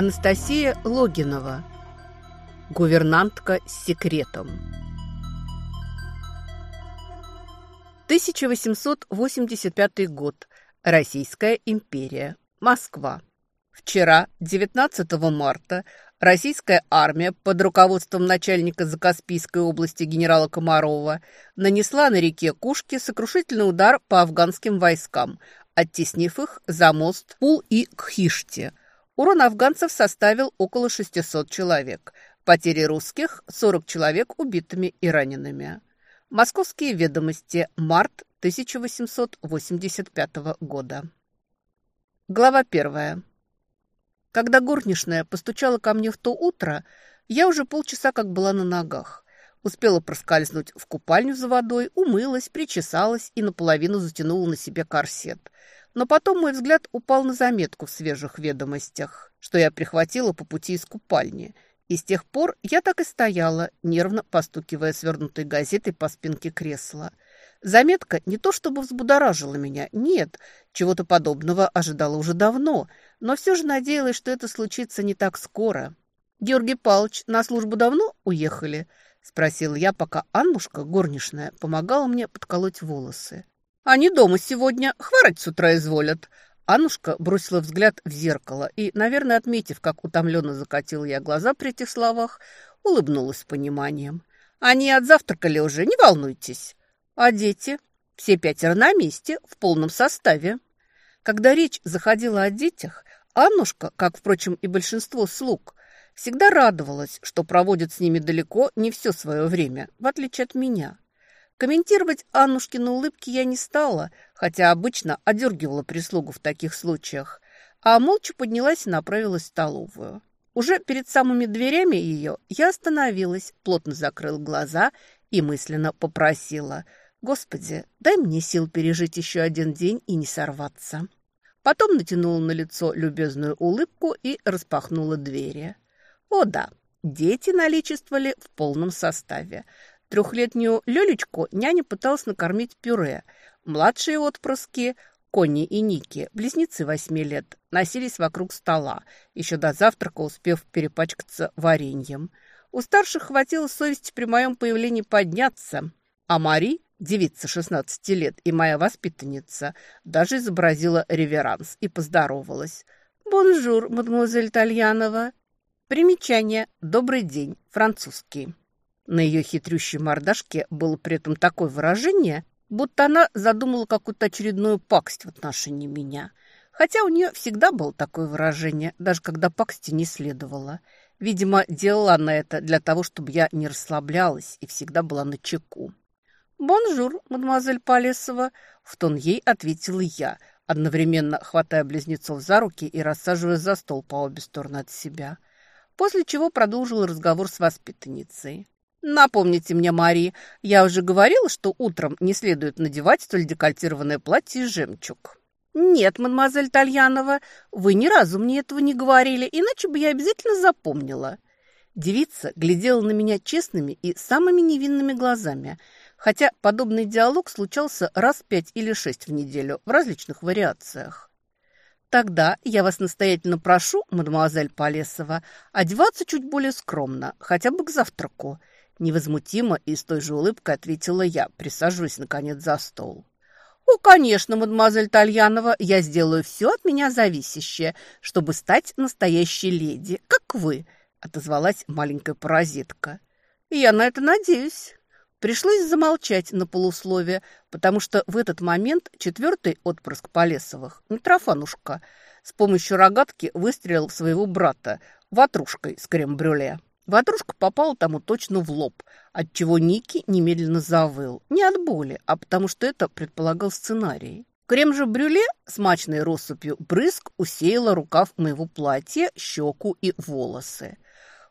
Анастасия Логинова. Гувернантка с секретом. 1885 год. Российская империя. Москва. Вчера, 19 марта, российская армия под руководством начальника Закаспийской области генерала Комарова нанесла на реке Кушки сокрушительный удар по афганским войскам, оттеснив их за мост Пул и Кхишти. Урон афганцев составил около 600 человек. Потери русских – 40 человек убитыми и ранеными. Московские ведомости. Март 1885 года. Глава первая. Когда горничная постучала ко мне в то утро, я уже полчаса как была на ногах. Успела проскользнуть в купальню за водой, умылась, причесалась и наполовину затянула на себе корсет. Но потом мой взгляд упал на заметку в свежих ведомостях, что я прихватила по пути из купальни. И с тех пор я так и стояла, нервно постукивая свернутой газетой по спинке кресла. Заметка не то чтобы взбудоражила меня, нет, чего-то подобного ожидала уже давно, но все же надеялась, что это случится не так скоро. «Георгий Павлович, на службу давно уехали?» – спросила я, пока Аннушка, горничная, помогала мне подколоть волосы. «Они дома сегодня, хворать с утра изволят». Аннушка бросила взгляд в зеркало и, наверное, отметив, как утомленно закатила я глаза при этих словах, улыбнулась с пониманием. «Они отзавтракали уже, не волнуйтесь». «А дети?» «Все пятеро на месте, в полном составе». Когда речь заходила о детях, Аннушка, как, впрочем, и большинство слуг, всегда радовалась, что проводит с ними далеко не все свое время, в отличие от меня. Комментировать Аннушкины улыбки я не стала, хотя обычно одергивала прислугу в таких случаях, а молча поднялась и направилась в столовую. Уже перед самыми дверями ее я остановилась, плотно закрыл глаза и мысленно попросила «Господи, дай мне сил пережить еще один день и не сорваться». Потом натянула на лицо любезную улыбку и распахнула двери. О да, дети наличествовали в полном составе. Трехлетнюю Лёлечку няня пыталась накормить пюре. Младшие отпрыски, Конни и Ники, близнецы восьми лет, носились вокруг стола, еще до завтрака успев перепачкаться вареньем. У старших хватило совести при моем появлении подняться, а Мари, девица 16 лет и моя воспитанница, даже изобразила реверанс и поздоровалась. «Bonjour, mademoiselle Тальянова!» Примечание «Добрый день», французский. На ее хитрющей мордашке было при этом такое выражение, будто она задумала какую-то очередную пакость в отношении меня. Хотя у нее всегда было такое выражение, даже когда пакости не следовало. Видимо, делала она это для того, чтобы я не расслаблялась и всегда была начеку. «Bonjour, mademoiselle Полесова», — в тон ей ответила я, одновременно хватая близнецов за руки и рассаживая за стол по обе стороны от себя. После чего продолжила разговор с воспитанницей. «Напомните мне, Мари, я уже говорила, что утром не следует надевать столь декольтированное платье и жемчуг». «Нет, мадемуазель Тальянова, вы ни разу мне этого не говорили, иначе бы я обязательно запомнила». Девица глядела на меня честными и самыми невинными глазами, хотя подобный диалог случался раз пять или шесть в неделю в различных вариациях. «Тогда я вас настоятельно прошу, мадемуазель Полесова, одеваться чуть более скромно, хотя бы к завтраку. Невозмутимо и с той же улыбкой ответила я, присаживаясь, наконец, за стол. «О, конечно, мадемуазель Тальянова, я сделаю все от меня зависящее, чтобы стать настоящей леди, как вы», — отозвалась маленькая паразитка. «Я на это надеюсь». Пришлось замолчать на полусловие, потому что в этот момент четвертый отпрыск Полесовых, Митрофанушка, с помощью рогатки выстрелил в своего брата ватрушкой с крем-брюле. Ватрушка попала тому точно в лоб, отчего Ники немедленно завыл. Не от боли, а потому что это предполагал сценарий. Крем же брюле с мачной россыпью брызг усеяла рукав моего платья, щеку и волосы.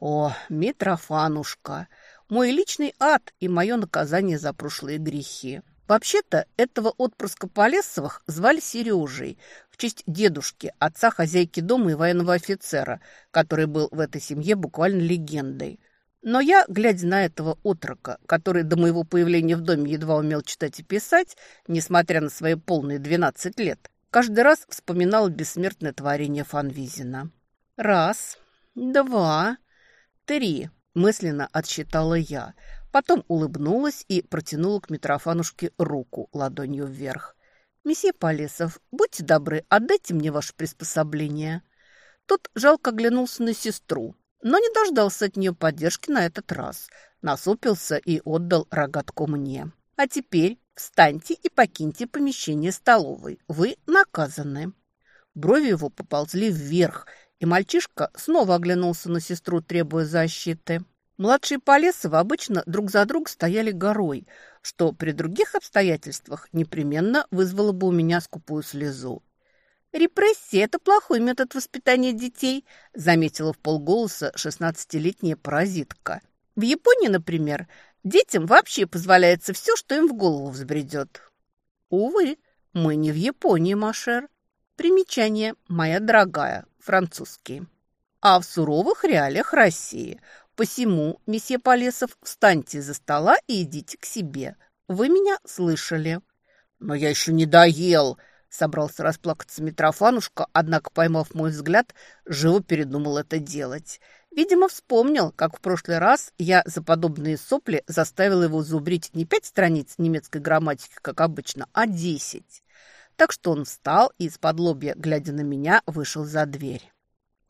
О, Митрофанушка! Мой личный ад и мое наказание за прошлые грехи. Вообще-то этого отпрыска Полесовых звали Сережей честь дедушки, отца хозяйки дома и военного офицера, который был в этой семье буквально легендой. Но я, глядя на этого отрока, который до моего появления в доме едва умел читать и писать, несмотря на свои полные 12 лет, каждый раз вспоминал бессмертное творение Фанвизина. Раз, два, три, мысленно отсчитала я. Потом улыбнулась и протянула к Митрофанушке руку ладонью вверх. «Месье Полесов, будьте добры, отдайте мне ваше приспособление». Тот жалко оглянулся на сестру, но не дождался от нее поддержки на этот раз. Насупился и отдал рогатку мне. «А теперь встаньте и покиньте помещение столовой. Вы наказаны». Брови его поползли вверх, и мальчишка снова оглянулся на сестру, требуя защиты. Младшие Полесовы обычно друг за друг стояли горой, что при других обстоятельствах непременно вызвало бы у меня скупую слезу. «Репрессия – это плохой метод воспитания детей», – заметила в полголоса шестнадцатилетняя паразитка. «В Японии, например, детям вообще позволяется все, что им в голову взбредет». «Увы, мы не в Японии, Машер. Примечание, моя дорогая, французский. А в суровых реалиях России – Посему, месье Полесов, встаньте за стола и идите к себе. Вы меня слышали». «Но я еще не доел», — собрался расплакаться Митрофанушка, однако, поймав мой взгляд, живо передумал это делать. Видимо, вспомнил, как в прошлый раз я за подобные сопли заставил его зубрить не пять страниц немецкой грамматики, как обычно, а десять. Так что он встал и из-под лобья, глядя на меня, вышел за дверь.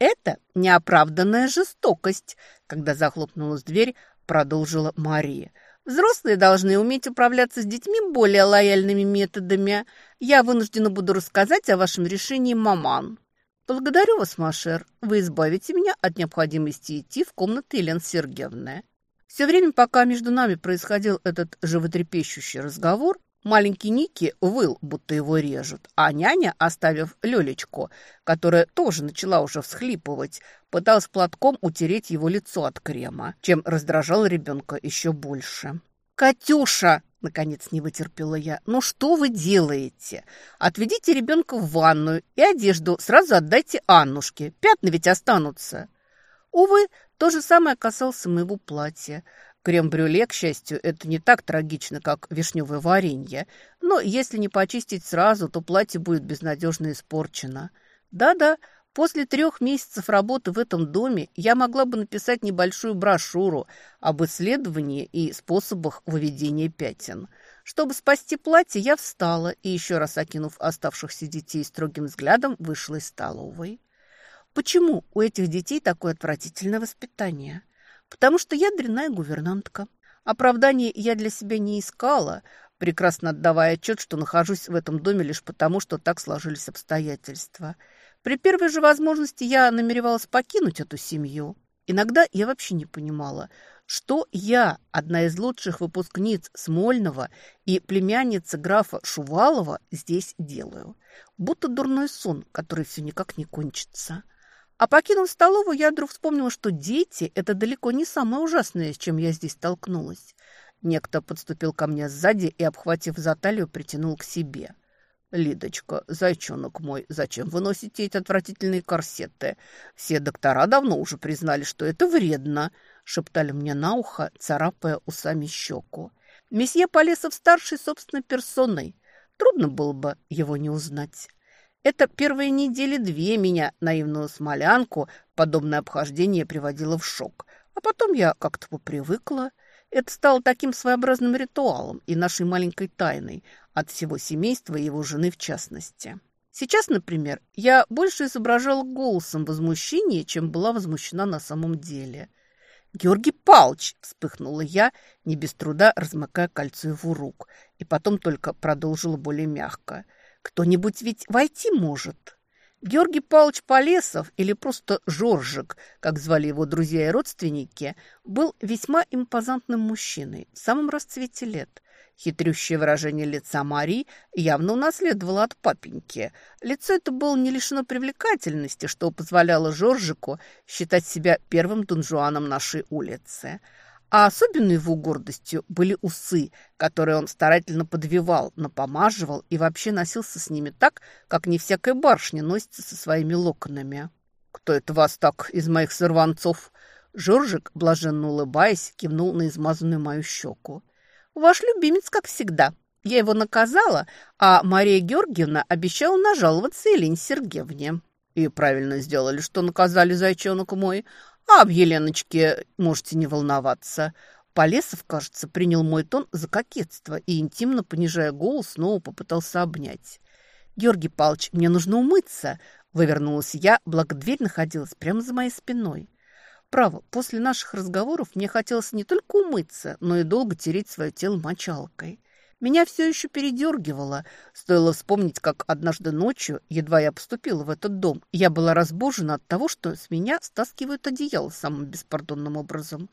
Это неоправданная жестокость, когда захлопнулась дверь, продолжила Мария. Взрослые должны уметь управляться с детьми более лояльными методами. Я вынуждена буду рассказать о вашем решении маман. Благодарю вас, Машер. Вы избавите меня от необходимости идти в комнату Елены Сергеевны. Все время, пока между нами происходил этот животрепещущий разговор, Маленький Ники выл, будто его режут, а няня, оставив Лёлечку, которая тоже начала уже всхлипывать, пыталась платком утереть его лицо от крема, чем раздражал ребенка еще больше. «Катюша!» – наконец не вытерпела я. «Ну что вы делаете? Отведите ребенка в ванную и одежду сразу отдайте Аннушке. Пятна ведь останутся». Увы, то же самое касалось моего платья. Крем-брюле, к счастью, это не так трагично, как вишневое варенье. Но если не почистить сразу, то платье будет безнадежно испорчено. Да-да, после трех месяцев работы в этом доме я могла бы написать небольшую брошюру об исследовании и способах выведения пятен. Чтобы спасти платье, я встала и, еще раз окинув оставшихся детей строгим взглядом, вышла из столовой. Почему у этих детей такое отвратительное воспитание? Потому что я дрянная гувернантка. Оправданий я для себя не искала, прекрасно отдавая отчет, что нахожусь в этом доме лишь потому, что так сложились обстоятельства. При первой же возможности я намеревалась покинуть эту семью. Иногда я вообще не понимала, что я, одна из лучших выпускниц Смольного и племянница графа Шувалова, здесь делаю. Будто дурной сон, который все никак не кончится. А покинув столовую, я вдруг вспомнила, что дети – это далеко не самое ужасное, с чем я здесь столкнулась. Некто подступил ко мне сзади и, обхватив за талию, притянул к себе. «Лидочка, зайчонок мой, зачем вы носите эти отвратительные корсеты? Все доктора давно уже признали, что это вредно», – шептали мне на ухо, царапая усами щеку. Месье Полесов-старший собственной персоной. Трудно было бы его не узнать. Это первые недели две меня, наивную смолянку, подобное обхождение приводило в шок. А потом я как-то попривыкла. Это стало таким своеобразным ритуалом и нашей маленькой тайной от всего семейства и его жены в частности. Сейчас, например, я больше изображала голосом возмущение, чем была возмущена на самом деле. «Георгий Палч!» – вспыхнула я, не без труда размыкая кольцо его рук, и потом только продолжила более мягко – кто-нибудь ведь войти может. Георгий Павлович Полесов, или просто Жоржик, как звали его друзья и родственники, был весьма импозантным мужчиной в самом расцвете лет. Хитрющее выражение лица Мари явно унаследовало от папеньки. Лицо это было не лишено привлекательности, что позволяло Жоржику считать себя первым донжуаном нашей улицы – а особенной его гордостью были усы, которые он старательно подвивал, напомаживал и вообще носился с ними так, как не всякая барышня носится со своими локонами. «Кто это вас так из моих сорванцов?» Жоржик, блаженно улыбаясь, кивнул на измазанную мою щеку. «Ваш любимец, как всегда. Я его наказала, а Мария Георгиевна обещала нажаловаться Елене Сергеевне». И правильно сделали, что наказали зайчонок мой. А об Еленочке можете не волноваться. Полесов, кажется, принял мой тон за кокетство и, интимно понижая голос, снова попытался обнять. «Георгий Павлович, мне нужно умыться!» Вывернулась я, благо дверь находилась прямо за моей спиной. Право, после наших разговоров мне хотелось не только умыться, но и долго тереть свое тело мочалкой. Меня все еще передергивало. Стоило вспомнить, как однажды ночью, едва я поступила в этот дом, я была разбужена от того, что с меня стаскивают одеяло самым беспардонным образом.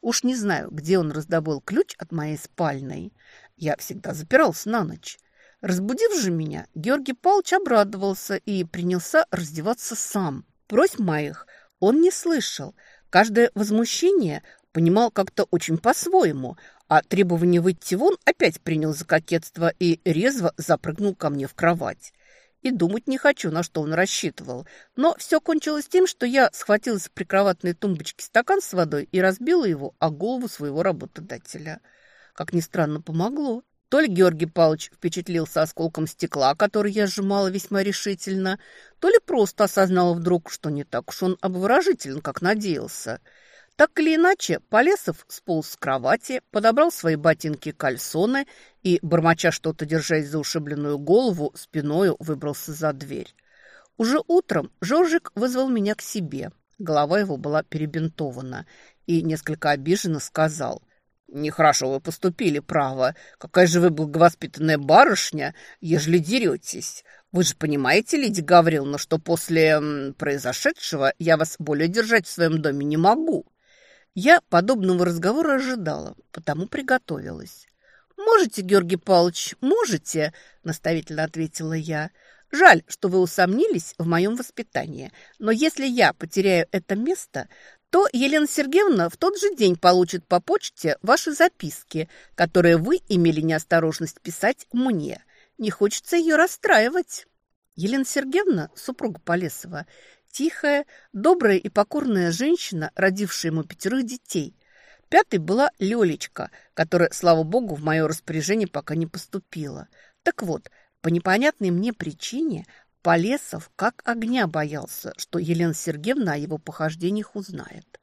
Уж не знаю, где он раздобыл ключ от моей спальной. Я всегда запирался на ночь. Разбудив же меня, Георгий Павлович обрадовался и принялся раздеваться сам. Просьб моих он не слышал. Каждое возмущение понимал как-то очень по-своему, а требование выйти вон опять принял за кокетство и резво запрыгнул ко мне в кровать. И думать не хочу, на что он рассчитывал. Но все кончилось тем, что я схватила с прикроватной тумбочки стакан с водой и разбила его о голову своего работодателя. Как ни странно, помогло. То ли Георгий Павлович впечатлился осколком стекла, который я сжимала весьма решительно, то ли просто осознал вдруг, что не так уж он обворожителен, как надеялся – так или иначе, Полесов сполз с кровати, подобрал свои ботинки-кальсоны и, бормоча что-то, держась за ушибленную голову, спиною выбрался за дверь. Уже утром Жоржик вызвал меня к себе. Голова его была перебинтована и несколько обиженно сказал. «Нехорошо вы поступили, право. Какая же вы благовоспитанная барышня, ежели деретесь. Вы же понимаете, Лидия Гавриловна, что после произошедшего я вас более держать в своем доме не могу». Я подобного разговора ожидала, потому приготовилась. «Можете, Георгий Павлович, можете», – наставительно ответила я. «Жаль, что вы усомнились в моем воспитании, но если я потеряю это место, то Елена Сергеевна в тот же день получит по почте ваши записки, которые вы имели неосторожность писать мне. Не хочется ее расстраивать». Елена Сергеевна, супруга Полесова, Тихая, добрая и покорная женщина, родившая ему пятерых детей. Пятой была Лёлечка, которая, слава богу, в мое распоряжение пока не поступила. Так вот, по непонятной мне причине Полесов как огня боялся, что Елена Сергеевна о его похождениях узнает.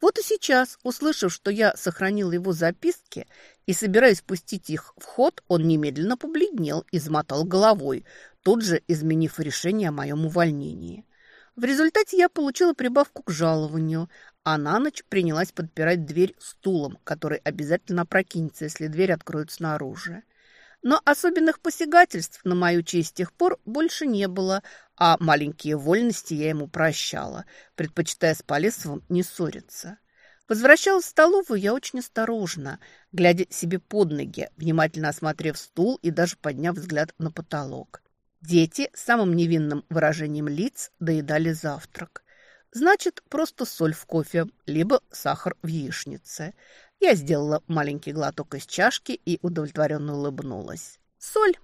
Вот и сейчас, услышав, что я сохранил его записки и собираюсь пустить их в ход, он немедленно побледнел и замотал головой, тут же изменив решение о моем увольнении. В результате я получила прибавку к жалованию, а на ночь принялась подпирать дверь стулом, который обязательно опрокинется, если дверь откроют снаружи. Но особенных посягательств на мою честь с тех пор больше не было, а маленькие вольности я ему прощала, предпочитая с Полесовым не ссориться. Возвращалась в столовую я очень осторожно, глядя себе под ноги, внимательно осмотрев стул и даже подняв взгляд на потолок. Дети с самым невинным выражением лиц доедали завтрак. Значит, просто соль в кофе, либо сахар в яичнице. Я сделала маленький глоток из чашки и удовлетворенно улыбнулась. Соль